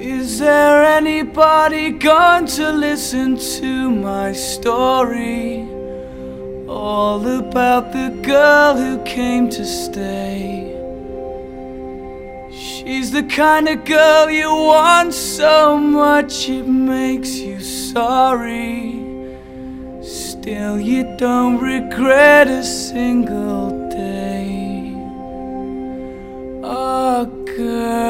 Is there anybody going to listen to my story? All about the girl who came to stay. She's the kind of girl you want so much it makes you sorry. Still, you don't regret a single day. Oh, girl.